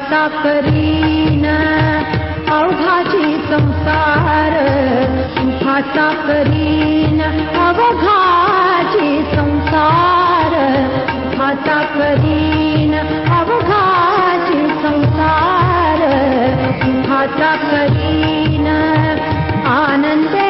वाचा करीन अवघाची संसार. भाषा करीन अवघाची संसार. भाषा करीन अवघाची संसार. भाषा करीन आनन्द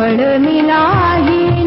श्रवण मिलाही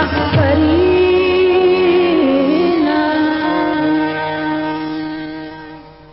करीन सुखाचा करीन सुखाचा